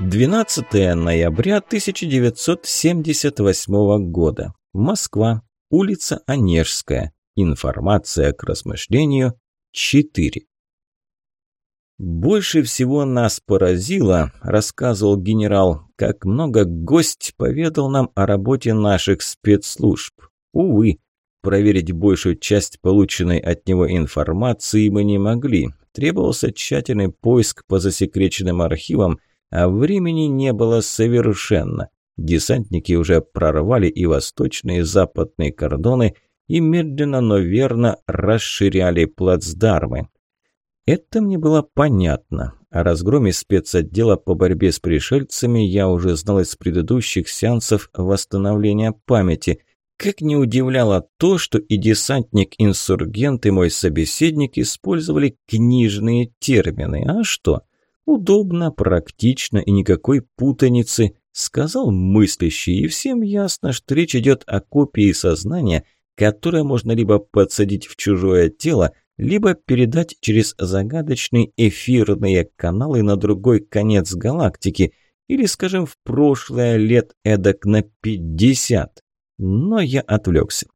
12 ноября 1978 года. Москва. Улица Онежская. Информация к размышлению 4. «Больше всего нас поразило, – рассказывал генерал, – как много гость поведал нам о работе наших спецслужб. Увы, проверить большую часть полученной от него информации мы не могли. Требовался тщательный поиск по засекреченным архивам, а времени не было совершенно. Десантники уже прорвали и восточные, и западные кордоны и медленно, но верно расширяли плацдармы. Это мне было понятно. О разгроме спецотдела по борьбе с пришельцами я уже знал из предыдущих сеансов восстановления памяти. Как не удивляло то, что и десантник-инсургент, и мой собеседник использовали книжные термины. А что? Удобно, практично и никакой путаницы, сказал мыслящий, и всем ясно, что речь идет о копии сознания, которое можно либо подсадить в чужое тело, либо передать через загадочные эфирные каналы на другой конец галактики, или, скажем, в прошлое лет эдак на 50. Но я отвлекся.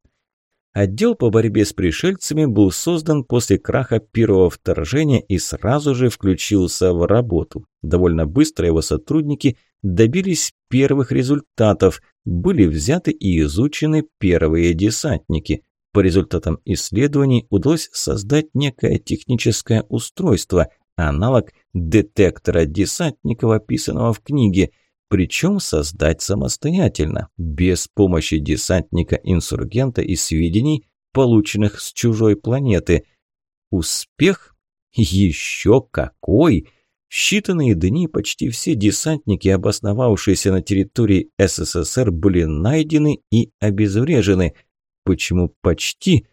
Отдел по борьбе с пришельцами был создан после краха первого вторжения и сразу же включился в работу. Довольно быстро его сотрудники добились первых результатов, были взяты и изучены первые десантники. По результатам исследований удалось создать некое техническое устройство, аналог детектора десантников, описанного в книге – причем создать самостоятельно, без помощи десантника-инсургента и сведений, полученных с чужой планеты. Успех? Еще какой! В считанные дни почти все десантники, обосновавшиеся на территории СССР, были найдены и обезврежены. Почему почти?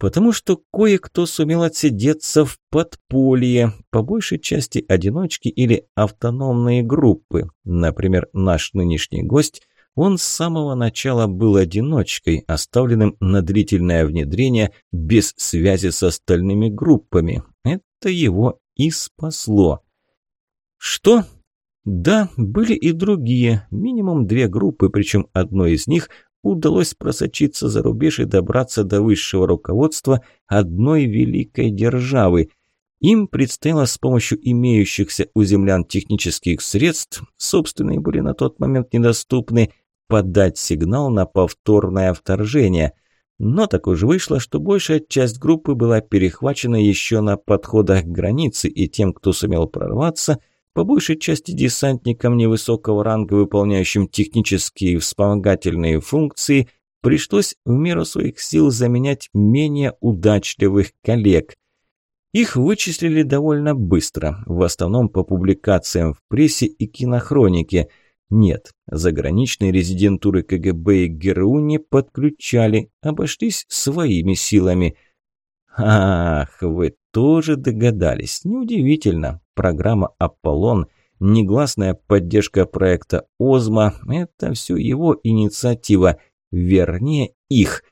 Потому что кое-кто сумел отсидеться в подполье, по большей части одиночки или автономные группы. Например, наш нынешний гость, он с самого начала был одиночкой, оставленным на длительное внедрение без связи с остальными группами. Это его и спасло. Что? Да, были и другие, минимум две группы, причем одной из них удалось просочиться за рубеж и добраться до высшего руководства одной великой державы. Им предстояло с помощью имеющихся у землян технических средств, собственные были на тот момент недоступны, подать сигнал на повторное вторжение. Но так уж вышло, что большая часть группы была перехвачена еще на подходах к границе, и тем, кто сумел прорваться – по большей части десантникам невысокого ранга, выполняющим технические и вспомогательные функции, пришлось в меру своих сил заменять менее удачливых коллег. Их вычислили довольно быстро, в основном по публикациям в прессе и кинохронике. Нет, заграничные резидентуры КГБ и ГРУ не подключали, обошлись своими силами. Ах, вы тоже догадались. Неудивительно. Программа «Аполлон», негласная поддержка проекта «Озма» – это все его инициатива, вернее, их.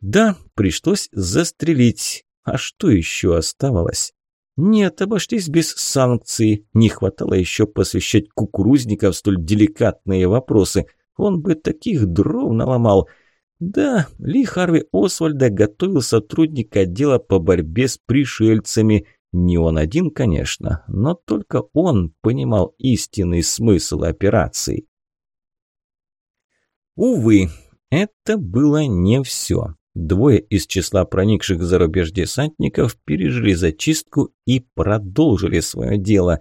Да, пришлось застрелить. А что еще оставалось? Нет, обошлись без санкций. Не хватало еще посвящать кукурузников столь деликатные вопросы. Он бы таких дров наломал – да, Ли Харви Освальда готовил сотрудник отдела по борьбе с пришельцами. Не он один, конечно, но только он понимал истинный смысл операции. Увы, это было не все. Двое из числа проникших за рубеж десантников пережили зачистку и продолжили свое дело.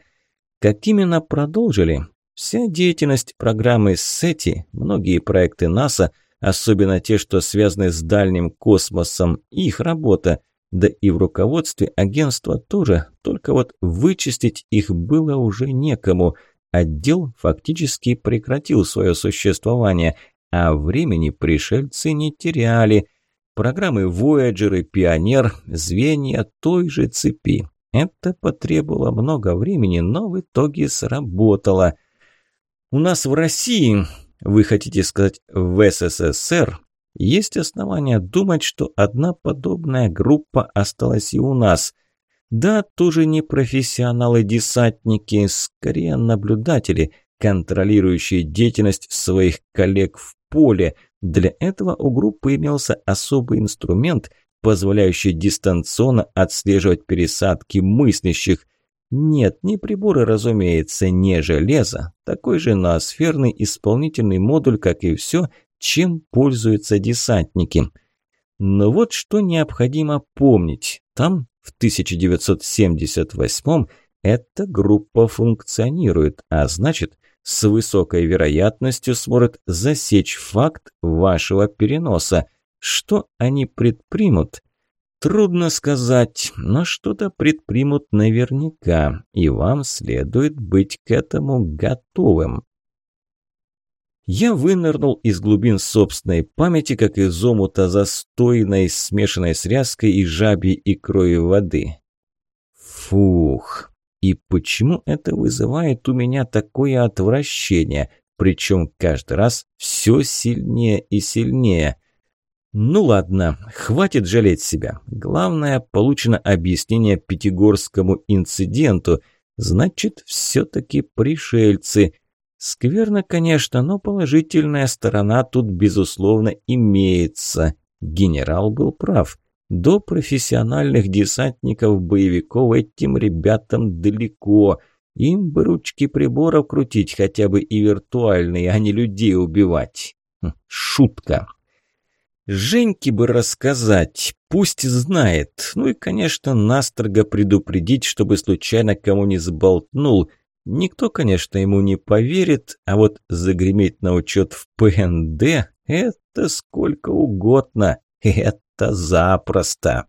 Как именно продолжили? Вся деятельность программы SETI, многие проекты НАСА – особенно те, что связаны с дальним космосом, их работа. Да и в руководстве агентства тоже, только вот вычистить их было уже некому. Отдел фактически прекратил свое существование, а времени пришельцы не теряли. Программы Voyager и Пионер – звенья той же цепи. Это потребовало много времени, но в итоге сработало. У нас в России вы хотите сказать в СССР, есть основания думать, что одна подобная группа осталась и у нас. Да, тоже не профессионалы-десантники, скорее наблюдатели, контролирующие деятельность своих коллег в поле. Для этого у группы имелся особый инструмент, позволяющий дистанционно отслеживать пересадки мыслящих. Нет, не приборы, разумеется, не железо. Такой же ноосферный исполнительный модуль, как и все, чем пользуются десантники. Но вот что необходимо помнить. Там, в 1978 эта группа функционирует, а значит, с высокой вероятностью сможет засечь факт вашего переноса. Что они предпримут? Трудно сказать, но что-то предпримут наверняка, и вам следует быть к этому готовым. Я вынырнул из глубин собственной памяти, как из омута застойной, смешанной с ряской и жабьей икрой воды. Фух, и почему это вызывает у меня такое отвращение, причем каждый раз все сильнее и сильнее? Ну ладно, хватит жалеть себя. Главное, получено объяснение Пятигорскому инциденту. Значит, все-таки пришельцы. Скверно, конечно, но положительная сторона тут, безусловно, имеется. Генерал был прав. До профессиональных десантников-боевиков этим ребятам далеко. Им бы ручки приборов крутить хотя бы и виртуальные, а не людей убивать. Хм, шутка. Женьке бы рассказать, пусть знает. Ну и, конечно, настрого предупредить, чтобы случайно кому не сболтнул. Никто, конечно, ему не поверит, а вот загреметь на учет в ПНД – это сколько угодно. Это запросто.